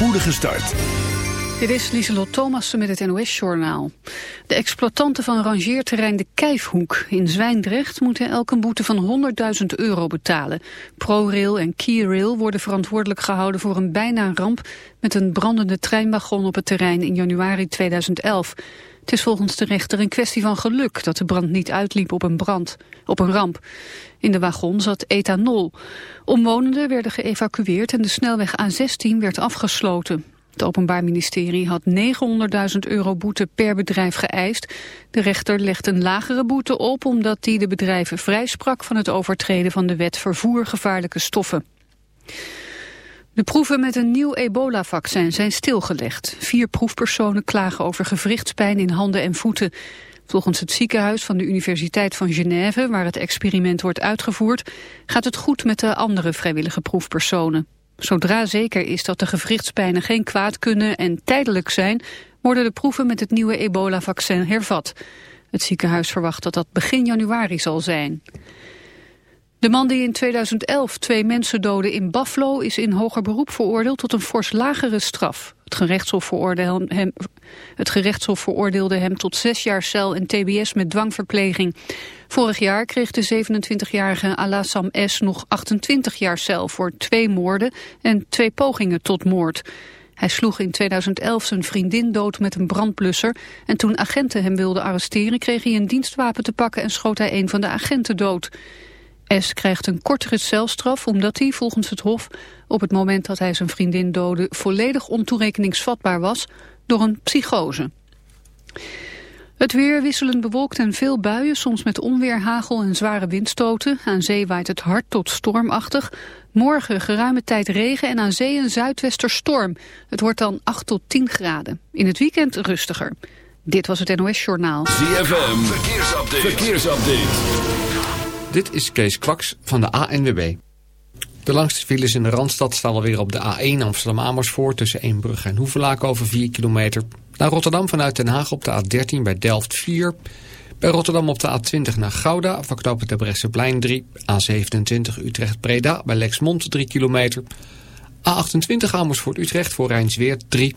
spoedige start. Dit is Lieselot Thomassen met het NOS-journaal. De exploitanten van rangeerterrein De Kijfhoek in Zwijndrecht... moeten elk een boete van 100.000 euro betalen. ProRail en KeyRail worden verantwoordelijk gehouden... voor een bijna ramp met een brandende treinwagon op het terrein in januari 2011. Het is volgens de rechter een kwestie van geluk... dat de brand niet uitliep op een, brand, op een ramp. In de wagon zat ethanol. Omwonenden werden geëvacueerd en de snelweg A16 werd afgesloten. Het Openbaar Ministerie had 900.000 euro boete per bedrijf geëist. De rechter legt een lagere boete op omdat hij de bedrijven vrijsprak van het overtreden van de wet vervoer gevaarlijke stoffen. De proeven met een nieuw ebola-vaccin zijn stilgelegd. Vier proefpersonen klagen over gewrichtspijn in handen en voeten. Volgens het ziekenhuis van de Universiteit van Genève, waar het experiment wordt uitgevoerd, gaat het goed met de andere vrijwillige proefpersonen. Zodra zeker is dat de gewrichtspijnen geen kwaad kunnen en tijdelijk zijn, worden de proeven met het nieuwe ebola-vaccin hervat. Het ziekenhuis verwacht dat dat begin januari zal zijn. De man die in 2011 twee mensen doodde in Buffalo is in hoger beroep veroordeeld tot een fors lagere straf. Het gerechtshof, veroordeelde hem, het gerechtshof veroordeelde hem tot zes jaar cel en tbs met dwangverpleging. Vorig jaar kreeg de 27-jarige Alassam S. nog 28 jaar cel voor twee moorden en twee pogingen tot moord. Hij sloeg in 2011 zijn vriendin dood met een brandblusser en toen agenten hem wilden arresteren kreeg hij een dienstwapen te pakken en schoot hij een van de agenten dood. S. krijgt een kortere celstraf omdat hij, volgens het Hof, op het moment dat hij zijn vriendin doodde volledig ontoerekeningsvatbaar was door een psychose. Het weer wisselend bewolkt en veel buien, soms met onweer, hagel en zware windstoten. Aan zee waait het hard tot stormachtig. Morgen geruime tijd regen en aan zee een zuidwester storm. Het wordt dan 8 tot 10 graden. In het weekend rustiger. Dit was het NOS Journaal. ZFM, verkeersupdate. verkeersupdate. Dit is Kees Kwaks van de ANWB. De langste files in de Randstad staan alweer op de A1 Amsterdam-Amersfoort... tussen Eembrug en Hoevelaak over 4 kilometer... Naar Rotterdam vanuit Den Haag op de A13 bij Delft 4. Bij Rotterdam op de A20 naar Gouda, van knopen de plein 3. A27 Utrecht-Breda bij Lexmond 3 kilometer. A28 Amersfoort Utrecht voor Rijnsweer 3.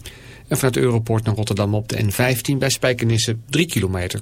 En vanuit Europort naar Rotterdam op de N15 bij Spijkenisse 3 kilometer.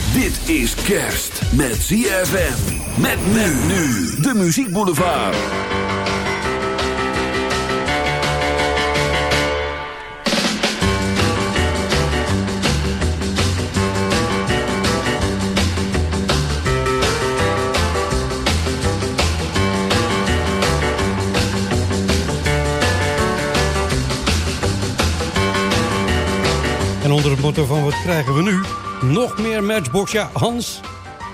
Dit is kerst met ZFM. Met men nu. De Muziek Boulevard. En onder het motto van wat krijgen we nu? Nog meer Matchbox. Ja, Hans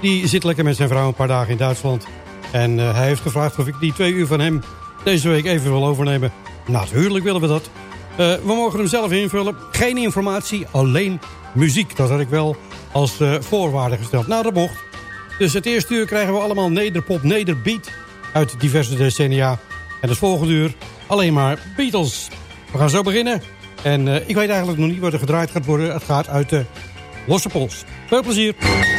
die zit lekker met zijn vrouw een paar dagen in Duitsland. En eh, hij heeft gevraagd of ik die twee uur van hem deze week even wil overnemen. Natuurlijk willen we dat. Eh, we mogen hem zelf invullen. Geen informatie, alleen muziek. Dat had ik wel als eh, voorwaarde gesteld. Nou, dat mocht. Dus het eerste uur krijgen we allemaal nederpop, nederbeat uit diverse decennia. En het volgende uur alleen maar Beatles. We gaan zo beginnen. En ik weet eigenlijk nog niet wat er gedraaid gaat worden. Het gaat uit de losse pols. Veel plezier.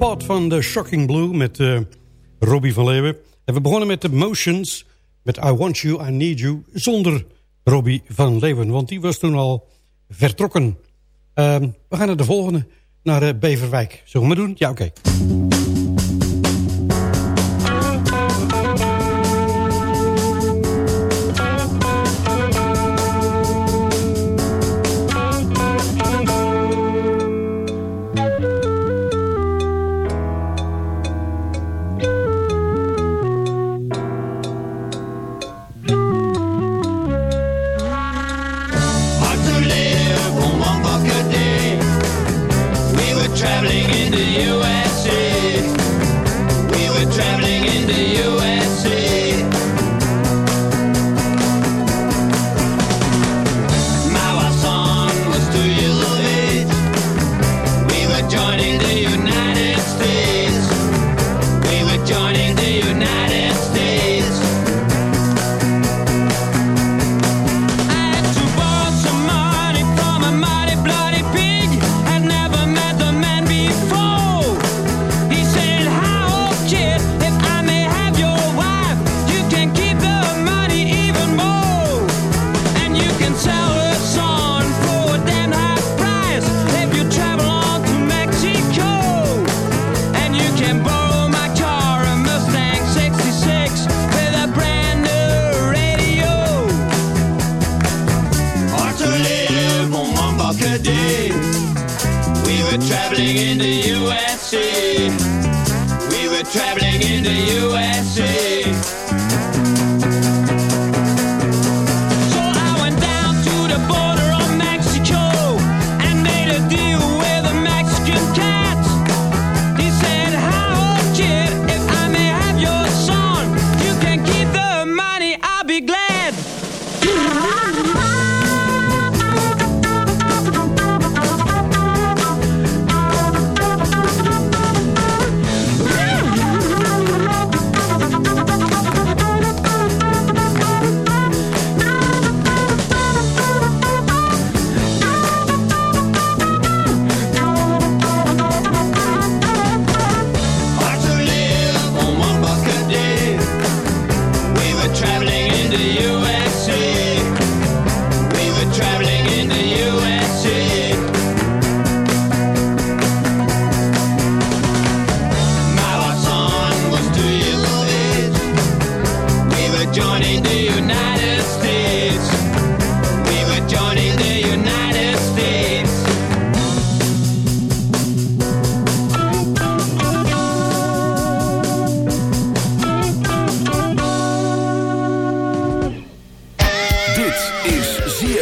Pot van The Shocking Blue met uh, Robbie van Leeuwen. En we begonnen met The Motions, met I Want You, I Need You, zonder Robbie van Leeuwen. Want die was toen al vertrokken. Ehm, we gaan naar de volgende, naar eh, Beverwijk. Zullen we maar doen? Ja, oké.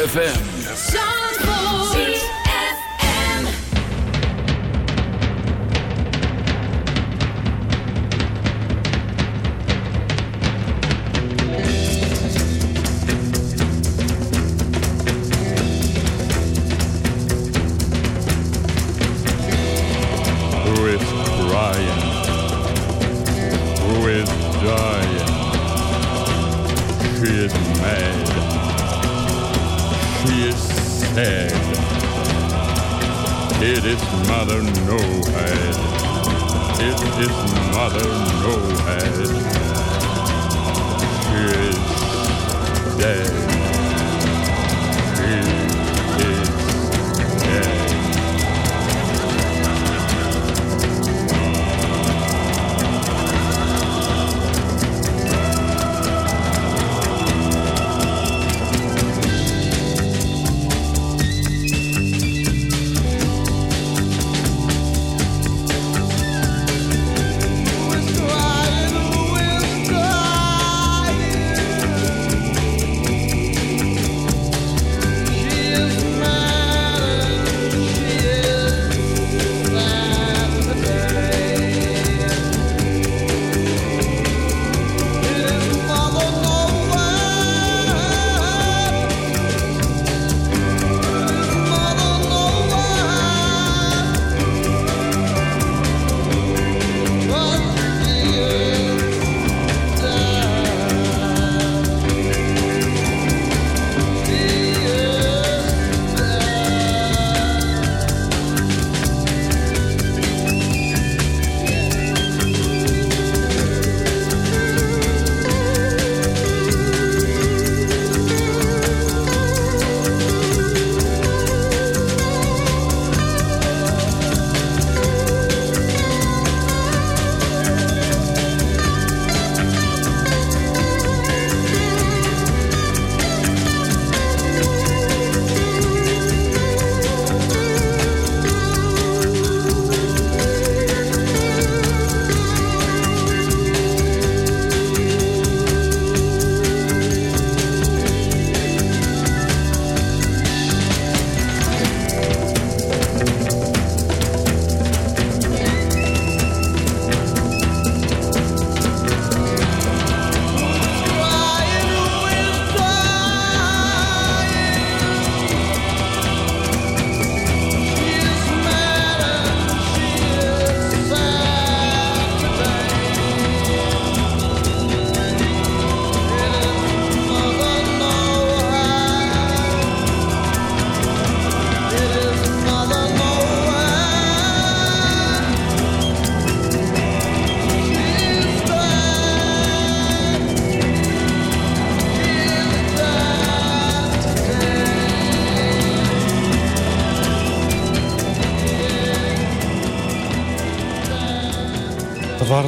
ZFM.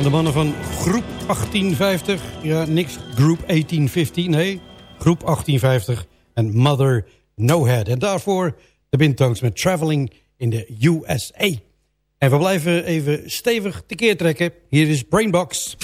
de mannen van Groep 1850. Ja, niks Groep 1815, nee. Groep 1850 en Mother No Head. En daarvoor de Bintangs met Traveling in de USA. En we blijven even stevig tekeer trekken. Hier is Brainbox.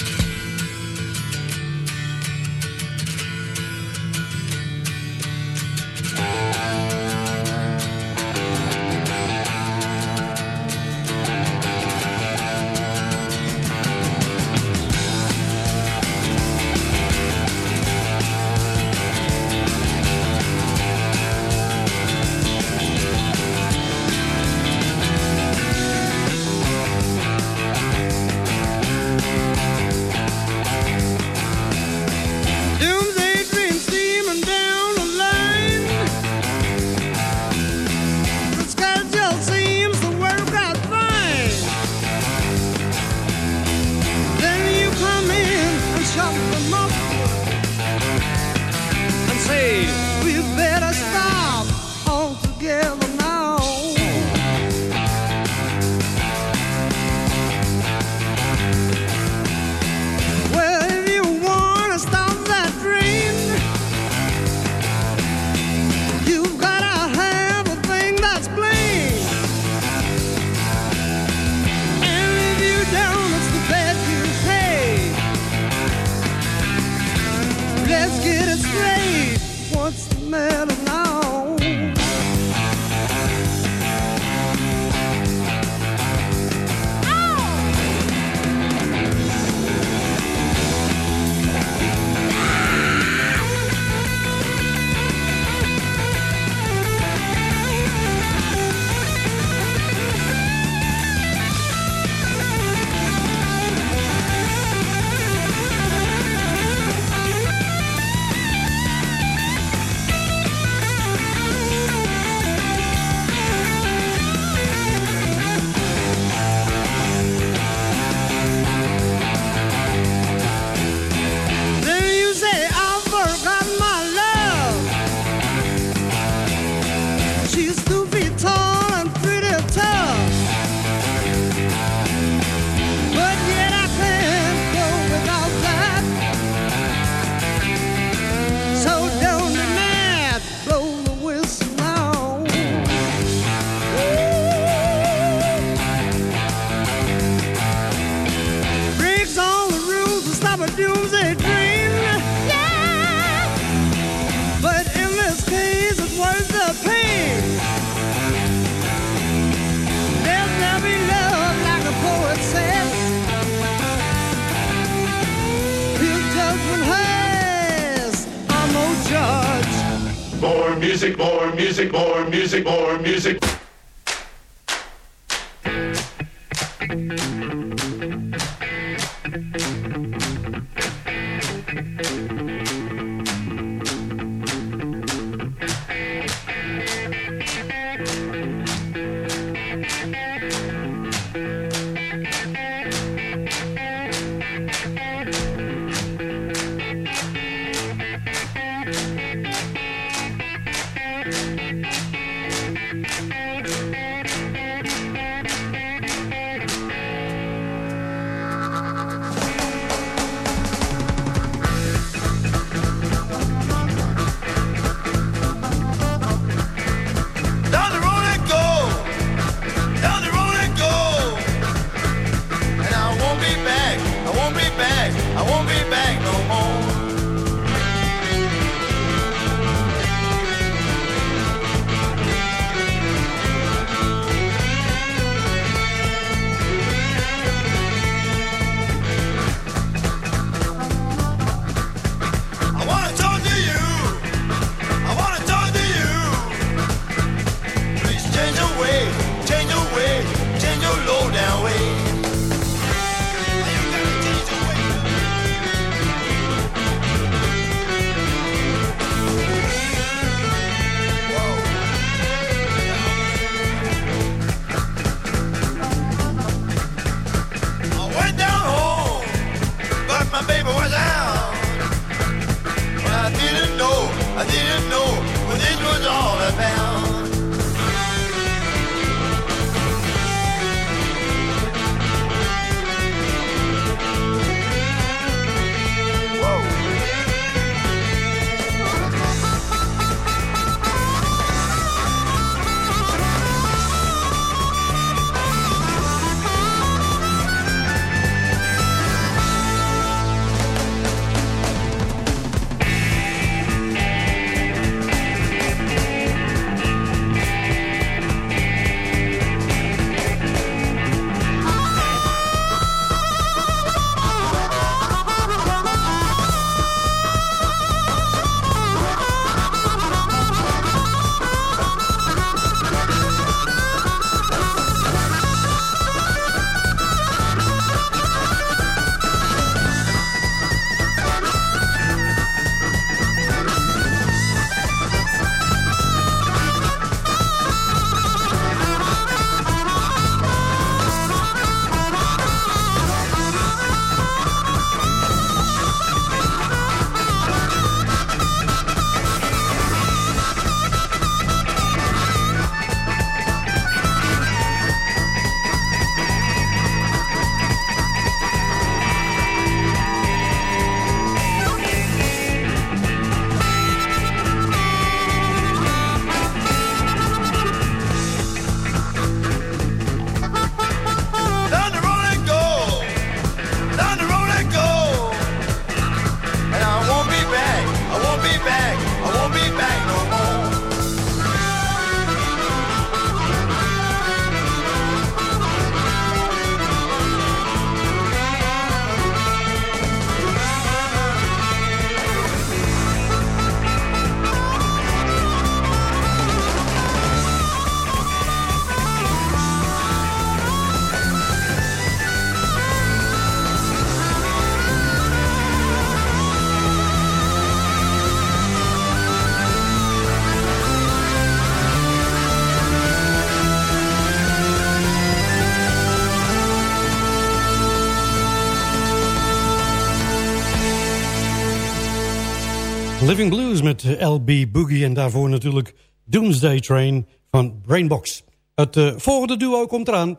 Living Blues met eh, LB Boogie en daarvoor natuurlijk Doomsday Train van Brainbox. Het eh, volgende duo komt eraan.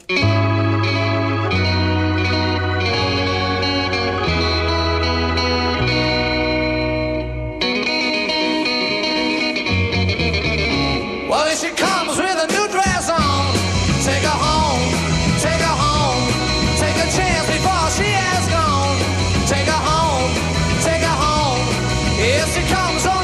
Yes, it comes on.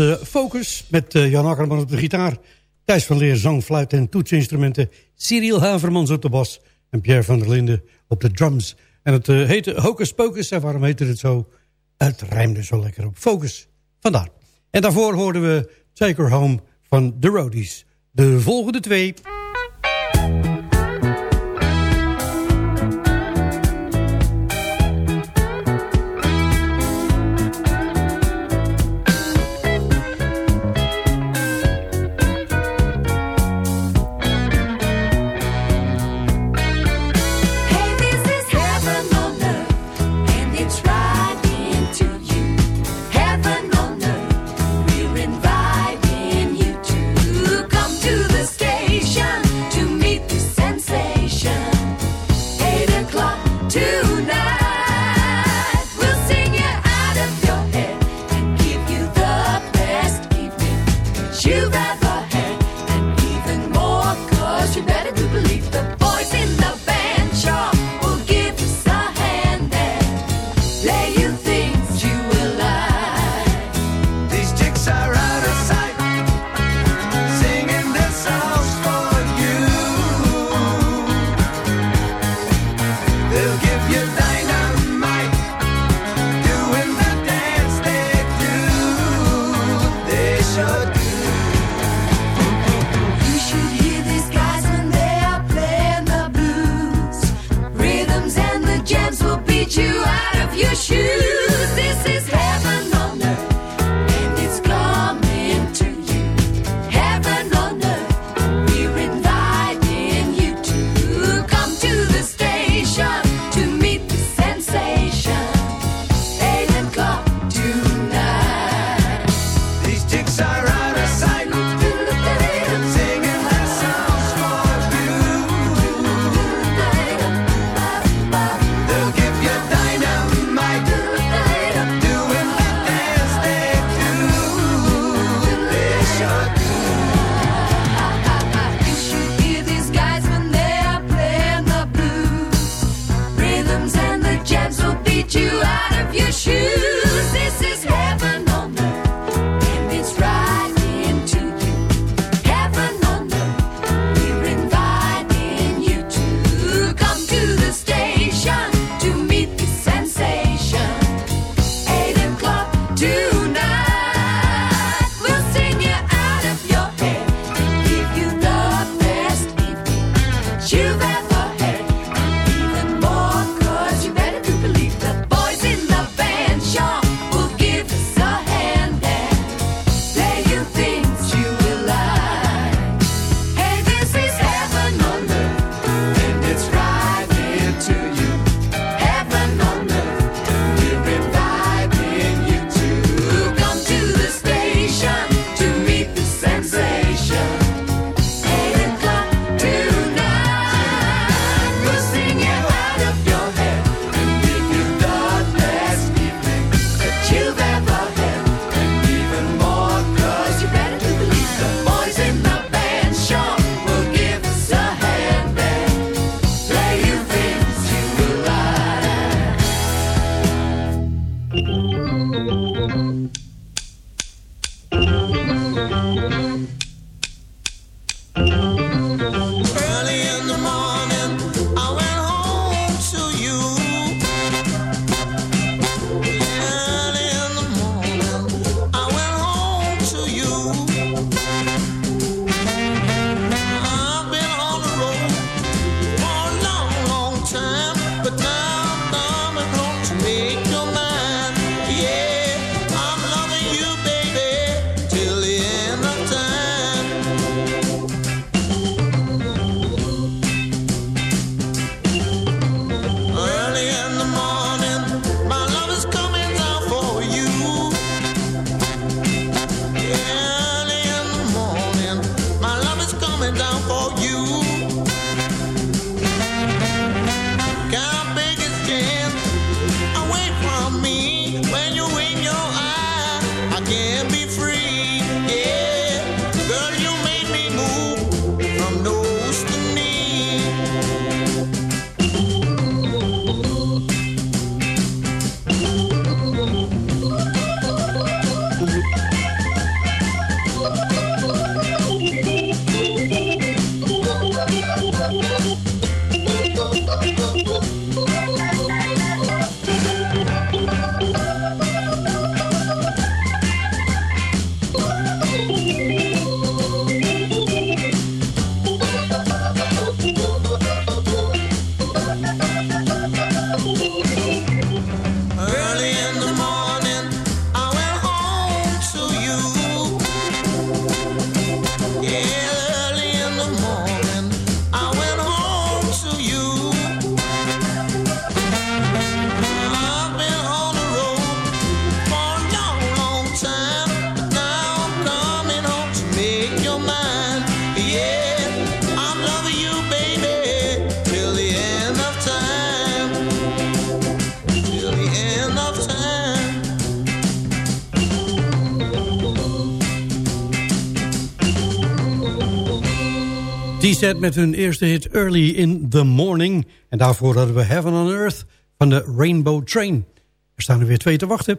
Eh, focus met eh, Jan Akkerman op de gitaar. Thijs van Leer zang, fluit en toetsinstrumenten. Cyril Havermans op de bas. En Pierre van der Linden op de drums. En het eh, heette Hocus Pocus. En waarom heette het zo? Het rijmde zo lekker op Focus. Vandaar. En daarvoor hoorden we Take Her Home van The Roadies. De volgende twee... G-Set met hun eerste hit Early in the Morning. En daarvoor hadden we Heaven on Earth van de Rainbow Train. Er staan er weer twee te wachten.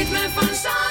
ritme van zand.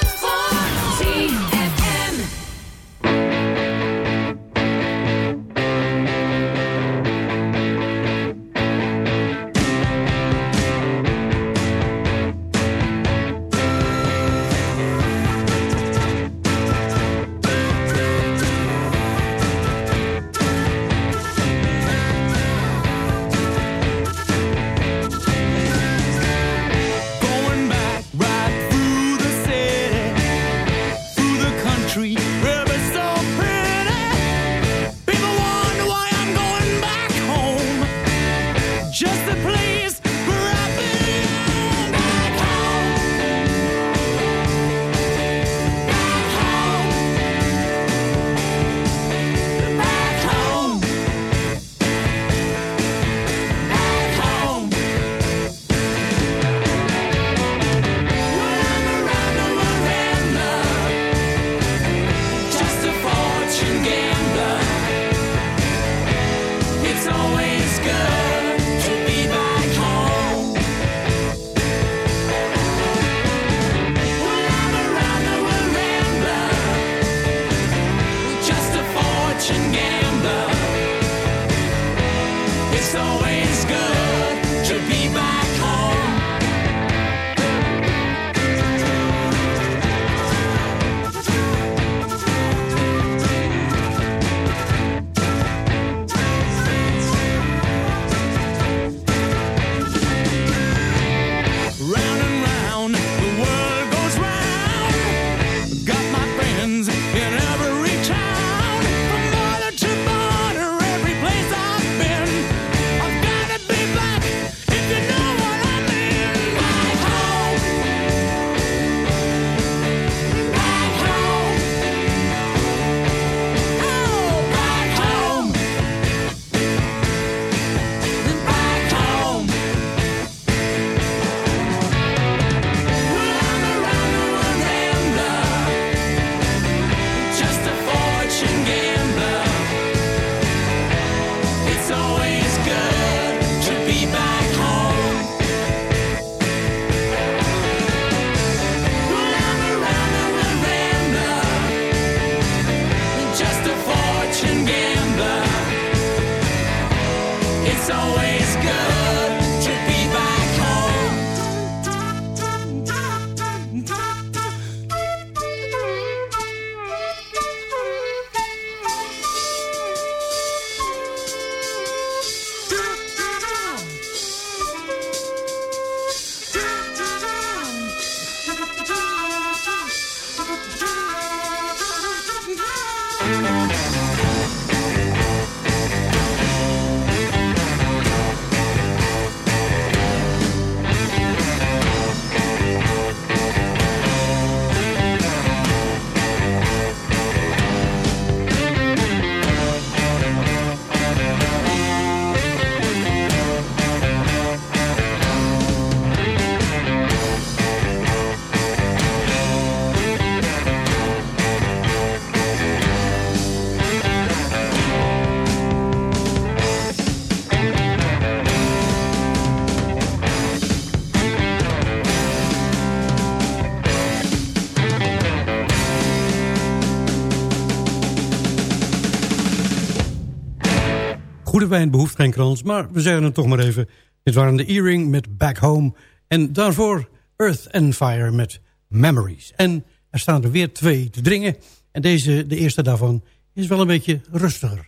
goede wijn behoeft geen krans, maar we zeggen het toch maar even. Dit waren de Earring met Back Home. En daarvoor Earth and Fire met Memories. En er staan er weer twee te dringen. En deze, de eerste daarvan, is wel een beetje rustiger.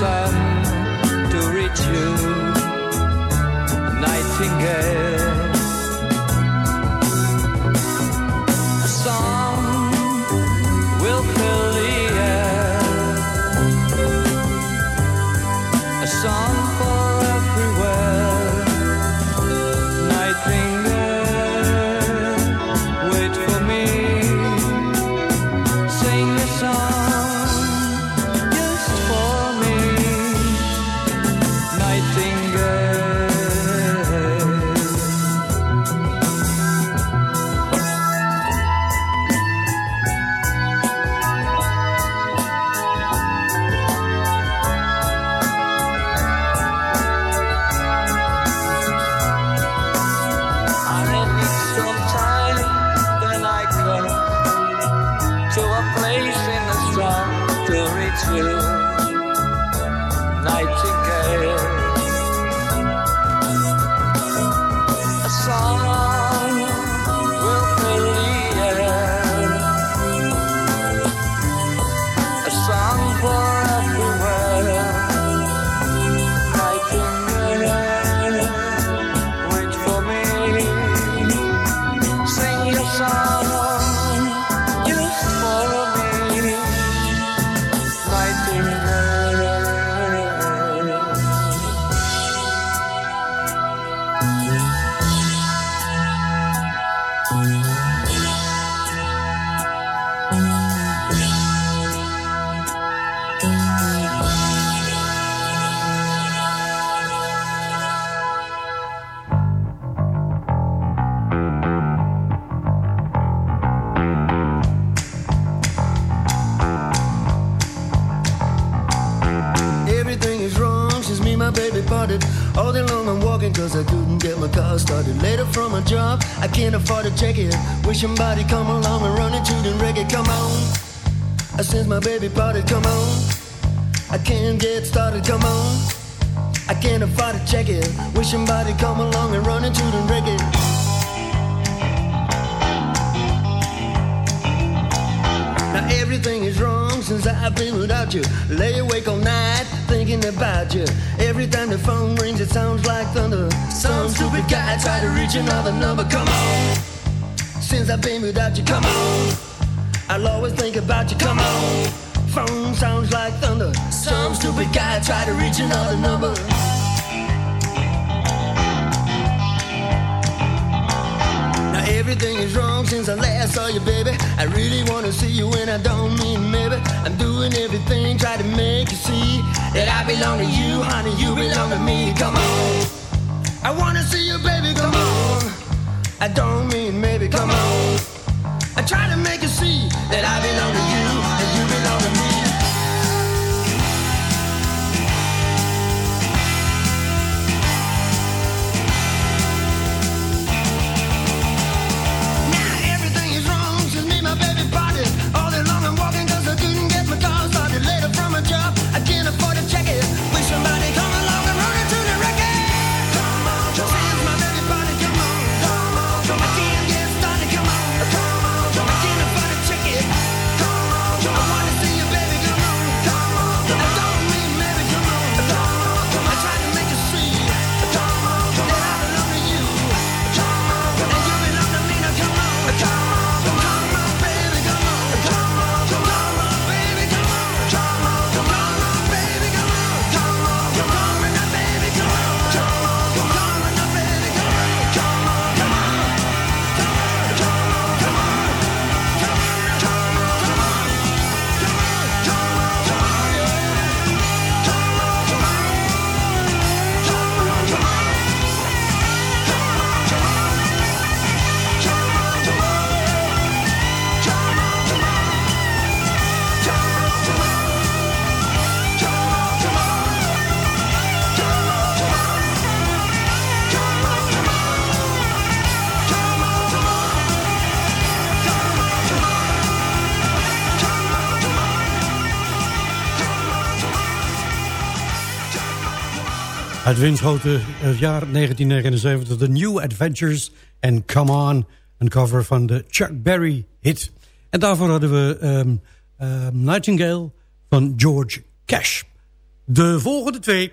sun to reach you. Baby parted. All day long I'm walking cause I couldn't get my car started. Later from a job, I can't afford to check it. Wish somebody come along and run into the reggae. Come on. Uh, Since my baby parted, come on. I can't get started, come on. I can't afford to check it. Wish somebody come along and run into the reggae. Now everything is wrong since I've been without you. Lay awake all night thinking about you. Every time the phone rings, it sounds like thunder. Some stupid guy tried to reach another number. Come on. Since I've been without you, come on. I'll always think about you. Come on. Phone sounds like thunder. Some stupid guy tried to reach another number. Everything is wrong since I last saw you, baby. I really wanna see you and I don't mean maybe. I'm doing everything, try to make you see that I belong to you, honey. You belong to me. Come on. I wanna see you, baby. Come on. I don't mean maybe. Come on. I try to make Uit Winschoten, het jaar 1979, The New Adventures en Come On. Een cover van de Chuck Berry hit. En daarvoor hadden we ehm, ehm, Nightingale van George Cash. De volgende twee.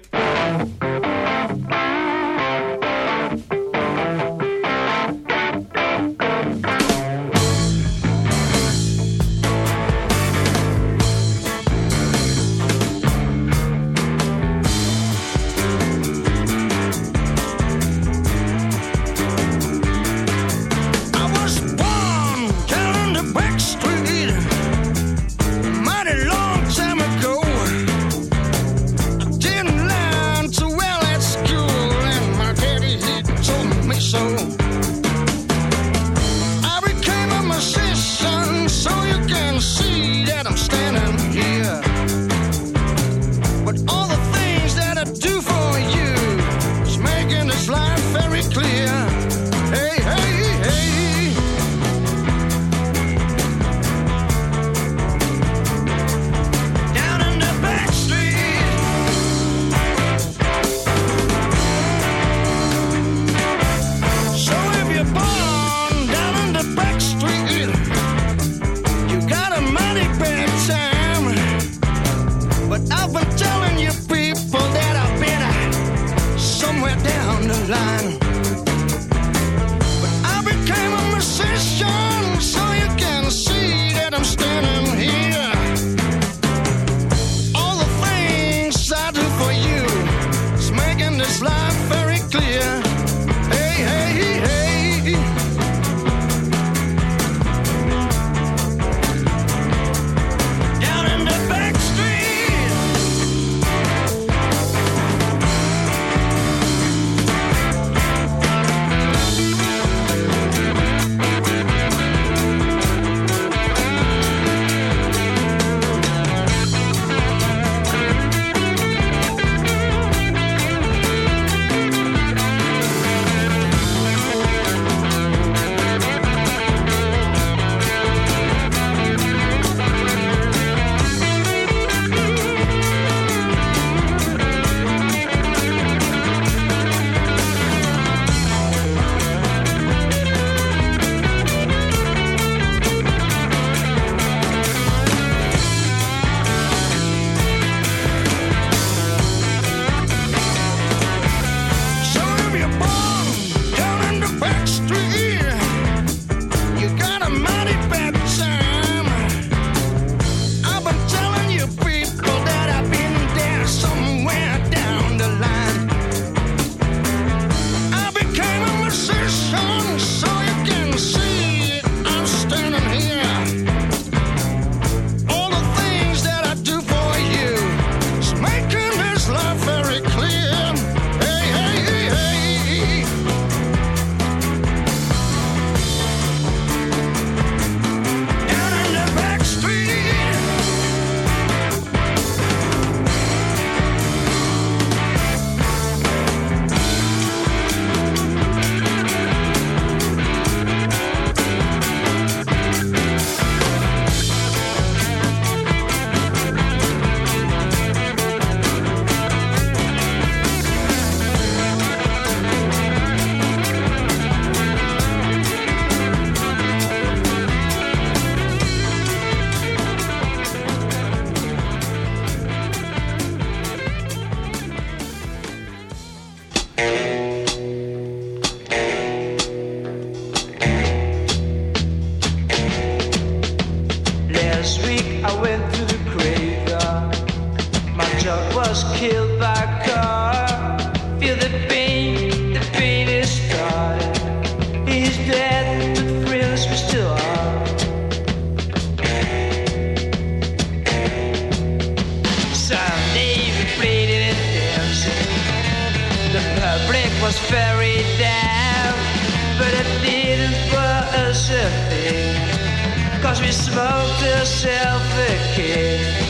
Cause we smoked ourselves a kiss.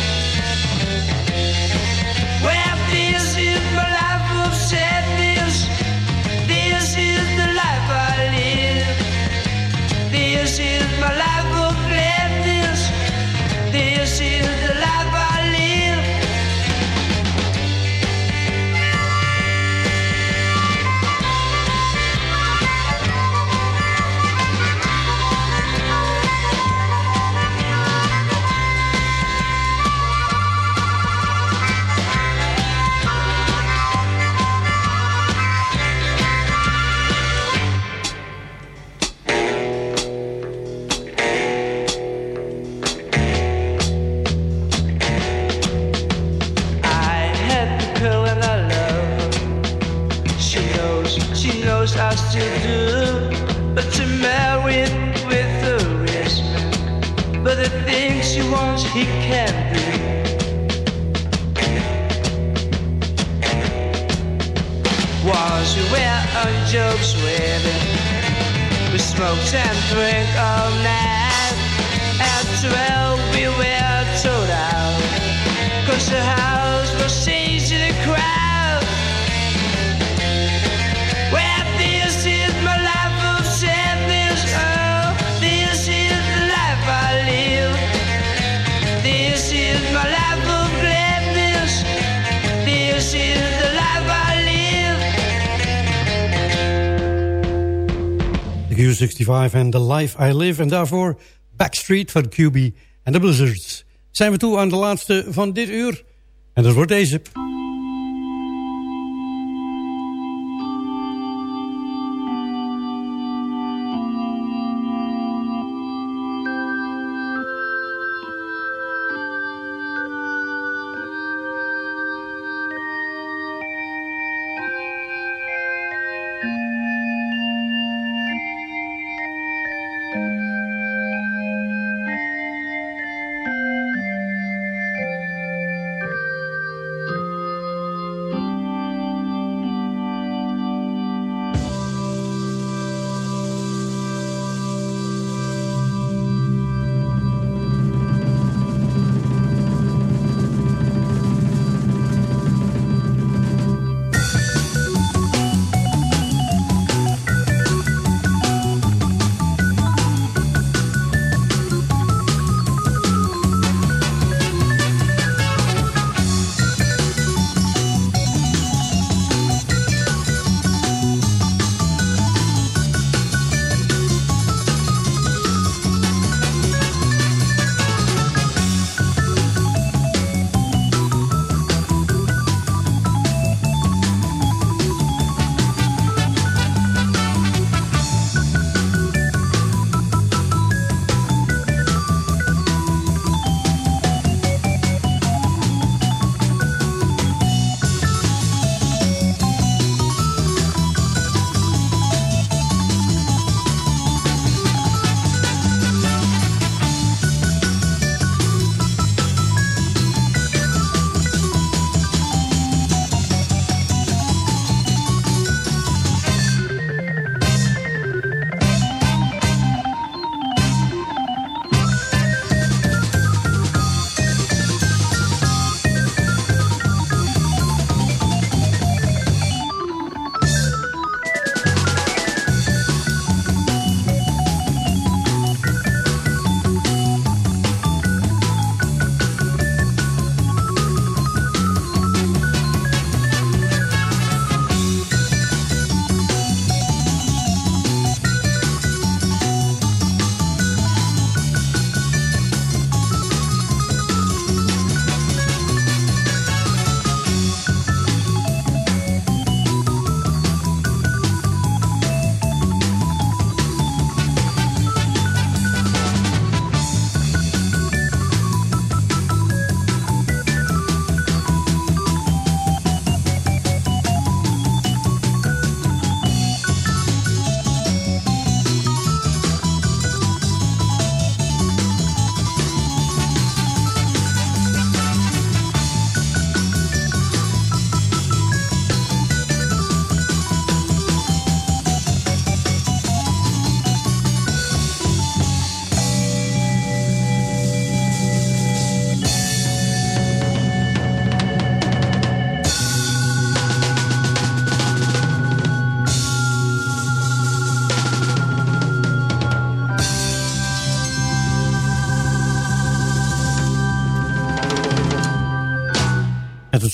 en The Life I Live. En daarvoor Backstreet van QB and The Blizzards. Zijn we toe aan de laatste van dit uur. En dat wordt deze.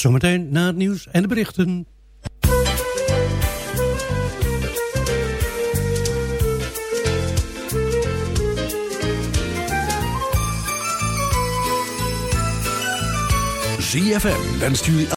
Zometeen na het nieuws en de berichten. ZFM wenst jullie